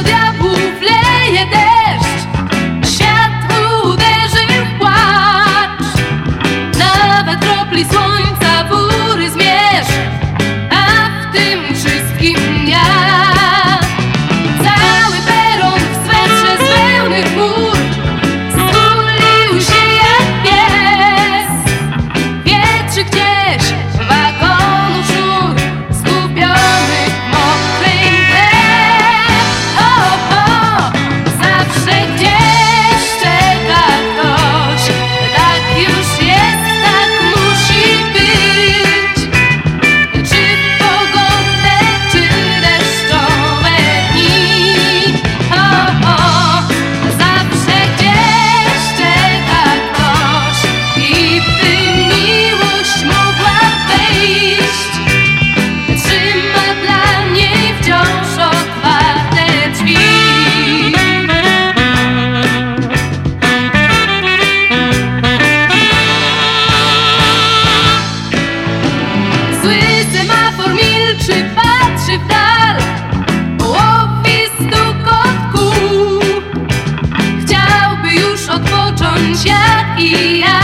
de. Odpocząć jak